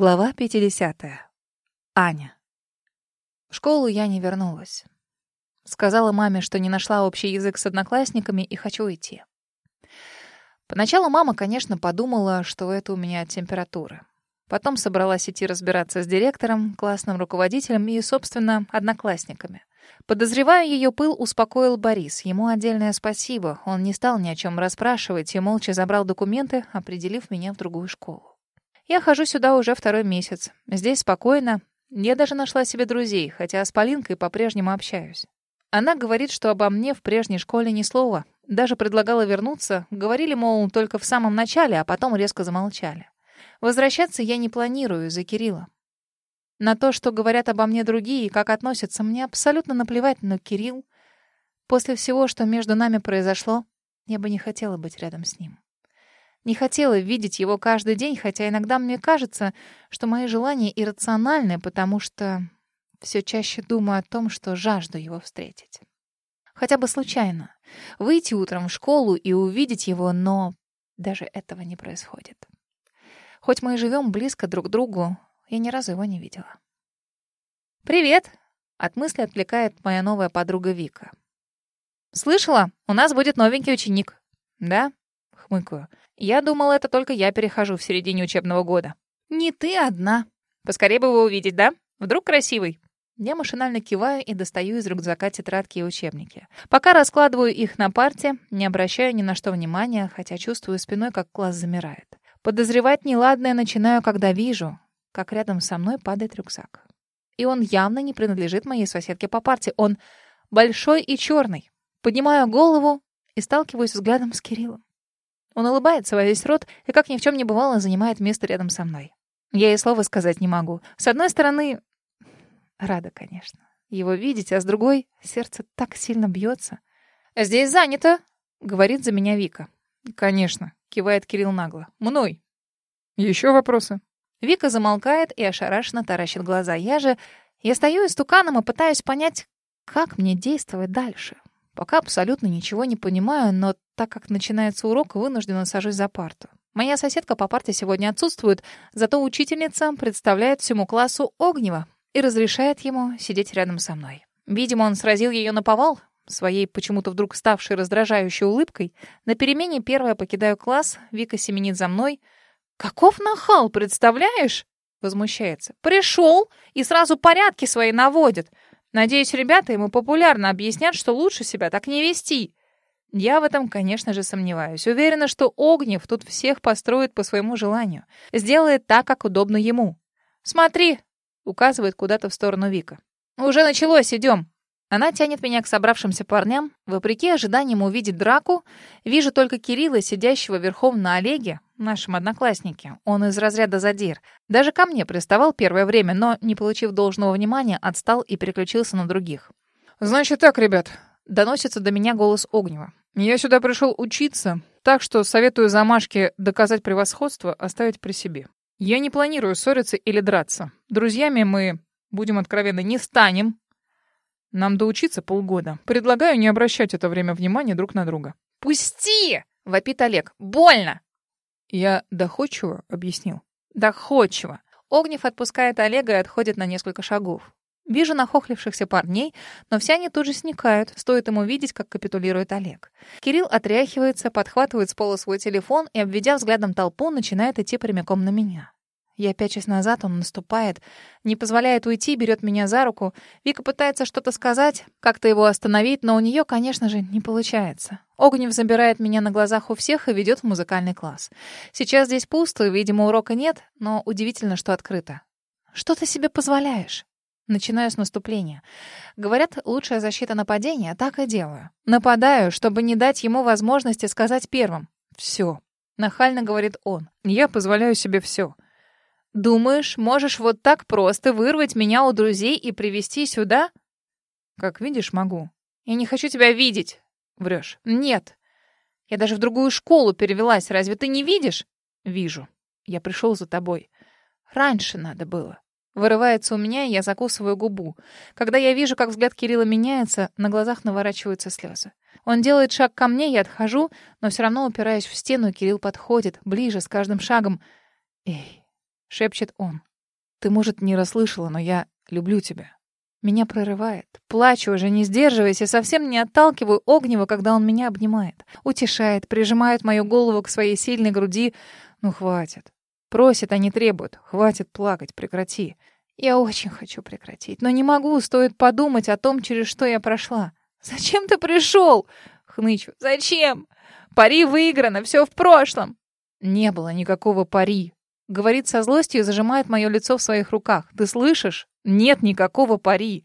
Глава 50. Аня. В школу я не вернулась. Сказала маме, что не нашла общий язык с одноклассниками и хочу идти. Поначалу мама, конечно, подумала, что это у меня от температуры. Потом собралась идти разбираться с директором, классным руководителем и, собственно, одноклассниками. Подозреваю, ее пыл успокоил Борис. Ему отдельное спасибо. Он не стал ни о чем расспрашивать и молча забрал документы, определив меня в другую школу. Я хожу сюда уже второй месяц. Здесь спокойно. Я даже нашла себе друзей, хотя с Полинкой по-прежнему общаюсь. Она говорит, что обо мне в прежней школе ни слова. Даже предлагала вернуться. Говорили, мол, только в самом начале, а потом резко замолчали. Возвращаться я не планирую из-за Кирилла. На то, что говорят обо мне другие и как относятся, мне абсолютно наплевать, но Кирилл... После всего, что между нами произошло, я бы не хотела быть рядом с ним. Не хотела видеть его каждый день, хотя иногда мне кажется, что мои желания иррациональны, потому что все чаще думаю о том, что жажду его встретить. Хотя бы случайно. Выйти утром в школу и увидеть его, но даже этого не происходит. Хоть мы и живем близко друг к другу, я ни разу его не видела. «Привет!» — от мысли отвлекает моя новая подруга Вика. «Слышала? У нас будет новенький ученик». «Да?» — хмыкаю. Я думала, это только я перехожу в середине учебного года. Не ты одна. Поскорее бы его увидеть, да? Вдруг красивый. Я машинально киваю и достаю из рюкзака тетрадки и учебники. Пока раскладываю их на парте, не обращаю ни на что внимания, хотя чувствую спиной, как класс замирает. Подозревать неладное начинаю, когда вижу, как рядом со мной падает рюкзак. И он явно не принадлежит моей соседке по парте. Он большой и черный. Поднимаю голову и сталкиваюсь взглядом с Кириллом. Он улыбается во весь рот и, как ни в чем не бывало, занимает место рядом со мной. Я и слова сказать не могу. С одной стороны, рада, конечно, его видеть, а с другой сердце так сильно бьется. «Здесь занято», — говорит за меня Вика. «Конечно», — кивает Кирилл нагло. «Мной». «Еще вопросы?» Вика замолкает и ошарашенно таращит глаза. Я же... Я стою истуканом и пытаюсь понять, как мне действовать дальше. Пока абсолютно ничего не понимаю, но так как начинается урок, вынуждена сажусь за парту. Моя соседка по парте сегодня отсутствует, зато учительница представляет всему классу Огнева и разрешает ему сидеть рядом со мной. Видимо, он сразил ее на повал, своей почему-то вдруг ставшей раздражающей улыбкой. На перемене первая покидаю класс, Вика семенит за мной. «Каков нахал, представляешь?» Возмущается. «Пришел и сразу порядки свои наводит. Надеюсь, ребята ему популярно объяснят, что лучше себя так не вести. Я в этом, конечно же, сомневаюсь. Уверена, что Огнев тут всех построит по своему желанию. Сделает так, как удобно ему. «Смотри!» — указывает куда-то в сторону Вика. «Уже началось, идем!» Она тянет меня к собравшимся парням. Вопреки ожиданиям увидеть драку, вижу только Кирилла, сидящего верхом на Олеге, нашем однокласснике. Он из разряда задир. Даже ко мне приставал первое время, но, не получив должного внимания, отстал и переключился на других. «Значит так, ребят», — доносится до меня голос Огнева. «Я сюда пришел учиться, так что советую замашки доказать превосходство оставить при себе. Я не планирую ссориться или драться. Друзьями мы, будем откровенны, не станем, нам доучиться полгода. Предлагаю не обращать это время внимания друг на друга. «Пусти!» — вопит Олег. «Больно!» Я доходчиво объяснил. «Доходчиво!» Огнев отпускает Олега и отходит на несколько шагов. Вижу нахохлившихся парней, но все они тут же сникают, стоит ему видеть, как капитулирует Олег. Кирилл отряхивается, подхватывает с пола свой телефон и, обведя взглядом толпу, начинает идти прямиком на меня. Я пячусь назад, он наступает, не позволяет уйти, берет меня за руку. Вика пытается что-то сказать, как-то его остановить, но у нее, конечно же, не получается. Огнев забирает меня на глазах у всех и ведет в музыкальный класс. Сейчас здесь пусто, видимо, урока нет, но удивительно, что открыто. «Что ты себе позволяешь?» Начинаю с наступления. Говорят, лучшая защита нападения, так и делаю. Нападаю, чтобы не дать ему возможности сказать первым. «Все», — нахально говорит он. «Я позволяю себе все». Думаешь, можешь вот так просто вырвать меня у друзей и привести сюда? Как видишь, могу. Я не хочу тебя видеть. Врешь. Нет. Я даже в другую школу перевелась. Разве ты не видишь? Вижу. Я пришел за тобой. Раньше надо было. Вырывается у меня, и я закусываю губу. Когда я вижу, как взгляд Кирилла меняется, на глазах наворачиваются слезы. Он делает шаг ко мне, я отхожу, но все равно упираюсь в стену, и Кирилл подходит, ближе, с каждым шагом. «Эй, — шепчет он. Ты, может, не расслышала, но я люблю тебя. Меня прорывает. Плачу уже, не сдерживаясь, и совсем не отталкиваю Огнева, когда он меня обнимает. Утешает, прижимает мою голову к своей сильной груди. Ну, хватит. Просит, а не требует. Хватит плакать, прекрати. Я очень хочу прекратить, но не могу, стоит подумать о том, через что я прошла. «Зачем ты пришел?» — хнычу. «Зачем? Пари выиграно, все в прошлом». Не было никакого пари. Говорит со злостью и зажимает мое лицо в своих руках. Ты слышишь? Нет никакого пари.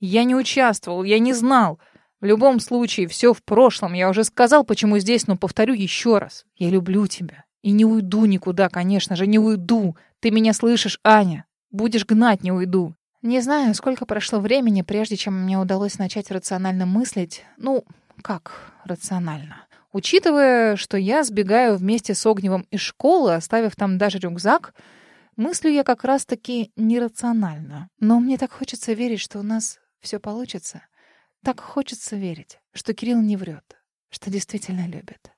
Я не участвовал, я не знал. В любом случае, все в прошлом. Я уже сказал, почему здесь, но повторю еще раз. Я люблю тебя. И не уйду никуда, конечно же, не уйду. Ты меня слышишь, Аня? Будешь гнать, не уйду. Не знаю, сколько прошло времени, прежде чем мне удалось начать рационально мыслить. Ну, как рационально? Учитывая, что я сбегаю вместе с Огневым из школы, оставив там даже рюкзак, мыслю я как раз-таки нерационально. Но мне так хочется верить, что у нас все получится. Так хочется верить, что Кирилл не врет, что действительно любит.